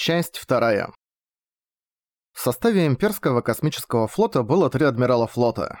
Часть вторая. В составе имперского космического флота было три адмирала флота.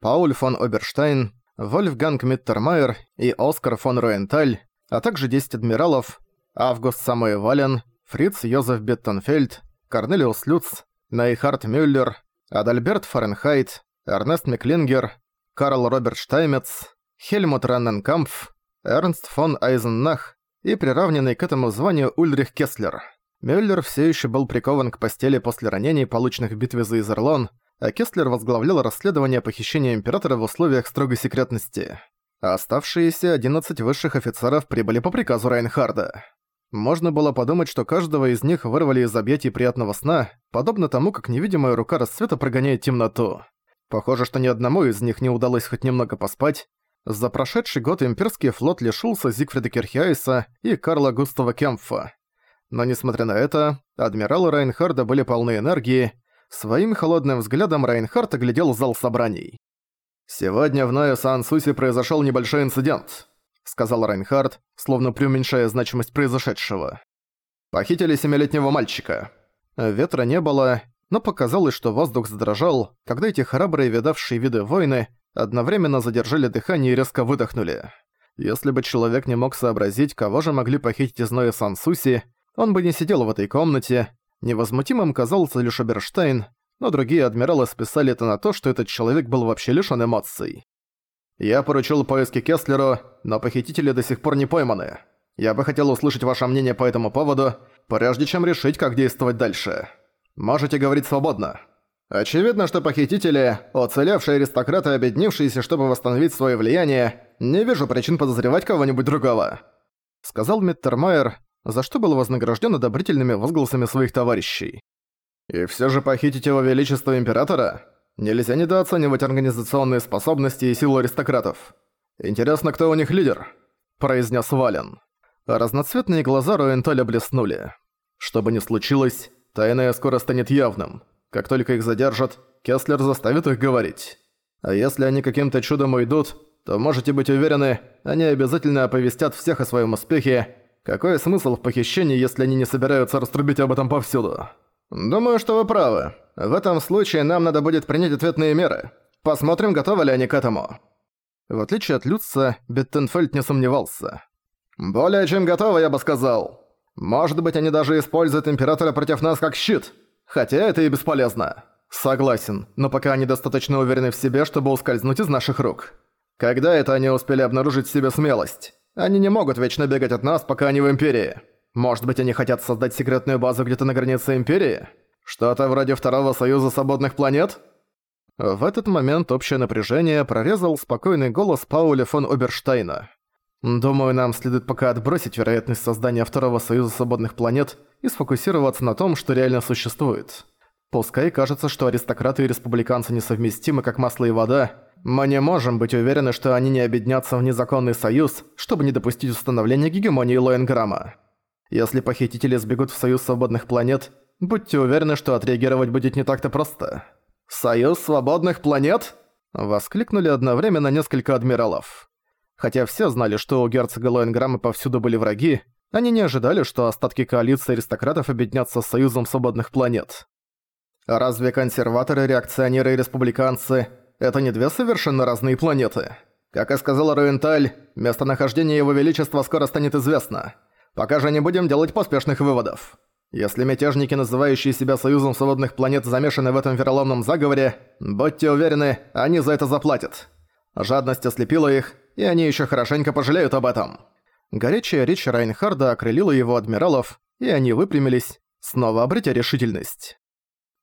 Пауль фон Оберштайн, Вольфганг Миттермайер и Оскар фон Роенталь, а также 10 адмиралов Август Самуэ Вален, Фриц Йозеф Беттенфельд, Корнелиус Люц, Найхард Мюллер, Адальберт Фаренхайт, Эрнест Миклингер, Карл Роберт Штаймец, Хельмут Ранненкампф, Эрнст фон Айзеннах и приравненный к этому званию Ульрих Кеслер – Мюллер все еще был прикован к постели после ранений, полученных в битве за Изерлон, а Кестлер возглавлял расследование похищения Императора в условиях строгой секретности. А оставшиеся 11 высших офицеров прибыли по приказу Райнхарда. Можно было подумать, что каждого из них вырвали из объятий приятного сна, подобно тому, как невидимая рука рассвета прогоняет темноту. Похоже, что ни одному из них не удалось хоть немного поспать. За прошедший год имперский флот лишился Зигфрида Кирхиайса и Карла Густава Кемпфа. Но несмотря на это, адмиралы Райнхарда были полны энергии, своим холодным взглядом Райнхард оглядел зал собраний. «Сегодня в Ное Сан-Суси произошёл небольшой инцидент», сказал Райнхард, словно преуменьшая значимость произошедшего. «Похитили семилетнего мальчика». Ветра не было, но показалось, что воздух задрожал, когда эти храбрые видавшие виды воины одновременно задержали дыхание и резко выдохнули. Если бы человек не мог сообразить, кого же могли похитить из Ноя Сан-Суси, он бы не сидел в этой комнате. Невозмутимым казался лишь Оберштейн, но другие адмиралы списали это на то, что этот человек был вообще лишён эмоций. «Я поручил поиски Кеслеру, но похитители до сих пор не пойманы. Я бы хотел услышать ваше мнение по этому поводу, прежде чем решить, как действовать дальше. Можете говорить свободно». Очевидно, что похитители, уцелевшие аристократы, объединившиеся, чтобы восстановить свое влияние, не вижу причин подозревать кого-нибудь другого», — сказал Миттермайер, за что был вознагражден одобрительными возгласами своих товарищей. «И все же похитить его величество императора? Нельзя недооценивать организационные способности и силу аристократов. Интересно, кто у них лидер?» – произнес Вален. Разноцветные глаза Руэнталя блеснули. Что бы ни случилось, тайное скоро станет явным. Как только их задержат, Кеслер заставит их говорить. А если они каким-то чудом уйдут, то можете быть уверены, они обязательно оповестят всех о своем успехе какой смысл в похищении, если они не собираются раструбить об этом повсюду? Думаю, что вы правы. В этом случае нам надо будет принять ответные меры. Посмотрим, готовы ли они к этому. В отличие от Люца, Беттенфельд не сомневался. Более чем готовы, я бы сказал. Может быть, они даже используют Императора против нас как щит. Хотя это и бесполезно. Согласен, но пока они достаточно уверены в себе, чтобы ускользнуть из наших рук. Когда это они успели обнаружить в себе смелость? Они не могут вечно бегать от нас, пока они в Империи. Может быть, они хотят создать секретную базу где-то на границе Империи? Что-то вроде Второго Союза Свободных Планет? В этот момент общее напряжение прорезал спокойный голос Пауля фон Оберштейна. «Думаю, нам следует пока отбросить вероятность создания Второго Союза Свободных Планет и сфокусироваться на том, что реально существует. Пускай кажется, что аристократы и республиканцы несовместимы как масло и вода, мы не можем быть уверены, что они не объединятся в незаконный союз, чтобы не допустить установления гегемонии Лоенграмма. Если похитители сбегут в союз свободных планет, будьте уверены, что отреагировать будет не так-то просто. «Союз свободных планет?» – воскликнули одновременно несколько адмиралов. Хотя все знали, что у герцога Лоенграмма повсюду были враги, они не ожидали, что остатки коалиции аристократов объединятся с союзом свободных планет. Разве консерваторы, реакционеры и республиканцы это не две совершенно разные планеты. Как и сказал Руенталь, местонахождение Его Величества скоро станет известно. Пока же не будем делать поспешных выводов. Если мятежники, называющие себя Союзом Свободных Планет, замешаны в этом вероломном заговоре, будьте уверены, они за это заплатят. Жадность ослепила их, и они еще хорошенько пожалеют об этом. Горячая речь Райнхарда окрылила его адмиралов, и они выпрямились, снова обретя решительность.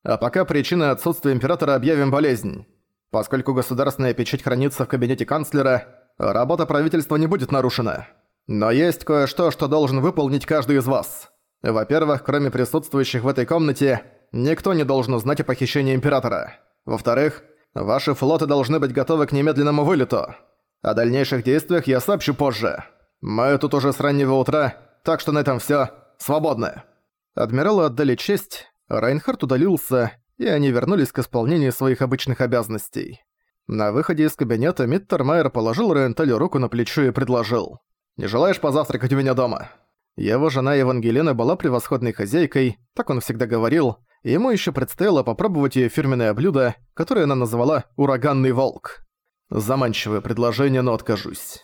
А пока причиной отсутствия Императора объявим болезнь. Поскольку государственная печать хранится в кабинете канцлера, работа правительства не будет нарушена. Но есть кое-что, что должен выполнить каждый из вас. Во-первых, кроме присутствующих в этой комнате, никто не должен узнать о похищении Императора. Во-вторых, ваши флоты должны быть готовы к немедленному вылету. О дальнейших действиях я сообщу позже. Мы тут уже с раннего утра, так что на этом всё. Свободны». Адмиралы отдали честь, Райнхард удалился, и они вернулись к исполнению своих обычных обязанностей. На выходе из кабинета Миттермайер положил Ренталю руку на плечо и предложил. «Не желаешь позавтракать у меня дома?» Его жена Евангелина была превосходной хозяйкой, так он всегда говорил, и ему еще предстояло попробовать ее фирменное блюдо, которое она назвала «ураганный волк». Заманчивое предложение, но откажусь.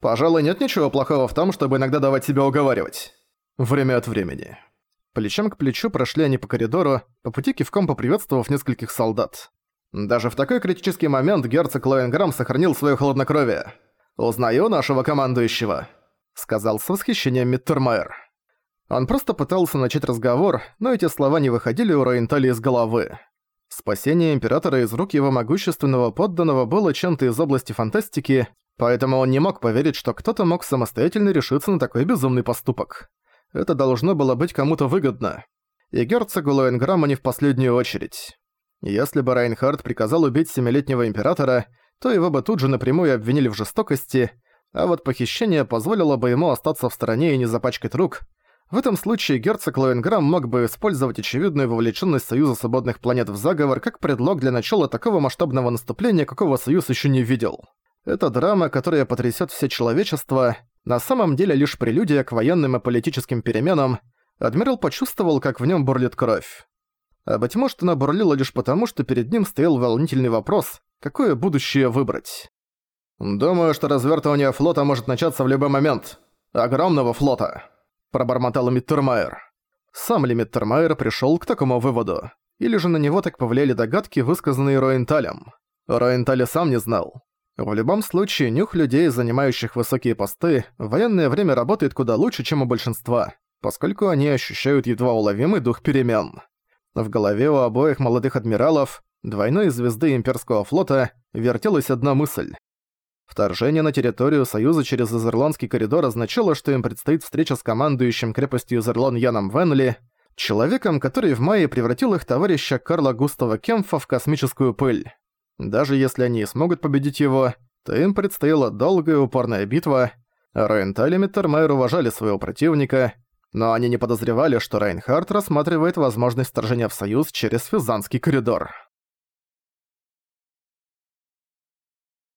Пожалуй, нет ничего плохого в том, чтобы иногда давать себя уговаривать. Время от времени. Плечом к плечу прошли они по коридору, по пути кивком поприветствовав нескольких солдат. Даже в такой критический момент герцог Лоенграм сохранил свое хладнокровие. «Узнаю нашего командующего», — сказал с восхищением Миттермайер. Он просто пытался начать разговор, но эти слова не выходили у Роентали из головы. Спасение Императора из рук его могущественного подданного было чем-то из области фантастики, поэтому он не мог поверить, что кто-то мог самостоятельно решиться на такой безумный поступок. Это должно было быть кому-то выгодно. И герцогу Лоенграмма не в последнюю очередь. Если бы Райнхард приказал убить семилетнего императора, то его бы тут же напрямую обвинили в жестокости, а вот похищение позволило бы ему остаться в стороне и не запачкать рук. В этом случае герцог Лоенграм мог бы использовать очевидную вовлеченность Союза Свободных Планет в заговор как предлог для начала такого масштабного наступления, какого Союз еще не видел. Это драма, которая потрясет все человечество, на самом деле лишь прелюдия к военным и политическим переменам, адмирал почувствовал, как в нем бурлит кровь. А быть может, она бурлила лишь потому, что перед ним стоял волнительный вопрос, какое будущее выбрать. «Думаю, что развертывание флота может начаться в любой момент. Огромного флота», – пробормотал Миттермайер. Сам ли Миттермайер пришёл к такому выводу? Или же на него так повлияли догадки, высказанные Роенталем? Роенталь сам не знал. В любом случае, нюх людей, занимающих высокие посты, в военное время работает куда лучше, чем у большинства, поскольку они ощущают едва уловимый дух перемен. В голове у обоих молодых адмиралов, двойной звезды имперского флота, вертелась одна мысль. Вторжение на территорию Союза через Изерландский коридор означало, что им предстоит встреча с командующим крепостью Изерлон Яном Венли, человеком, который в мае превратил их товарища Карла Густава Кемфа в космическую пыль. Даже если они смогут победить его, то им предстояла долгая упорная битва. Рейнталь и Миттермайер уважали своего противника, но они не подозревали, что Рейнхард рассматривает возможность вторжения в Союз через Физанский коридор.